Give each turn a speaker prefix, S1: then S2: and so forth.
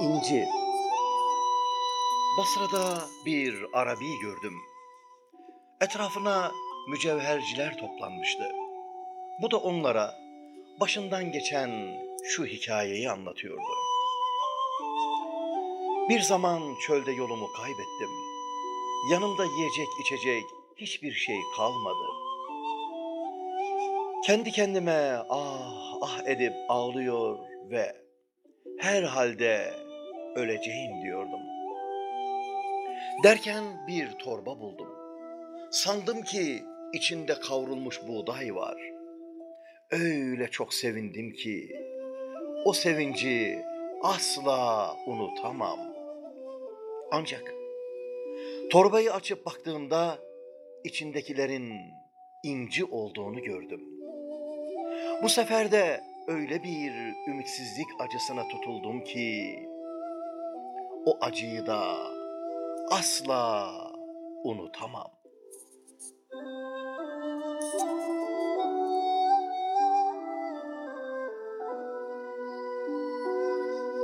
S1: Gezi Basra'da bir Arabi gördüm. Etrafına mücevherciler toplanmıştı. Bu da onlara başından geçen şu hikayeyi anlatıyordu. Bir zaman çölde yolumu kaybettim. Yanımda yiyecek içecek hiçbir şey kalmadı. Kendi kendime ah ah edip ağlıyor ve herhalde öleceğim diyordum. Derken bir torba buldum. Sandım ki içinde kavrulmuş buğday var. Öyle çok sevindim ki o sevinci asla unutamam. Ancak torbayı açıp baktığımda içindekilerin inci olduğunu gördüm. Bu sefer de öyle bir ümitsizlik acısına tutuldum ki o acıyı da asla unutamam.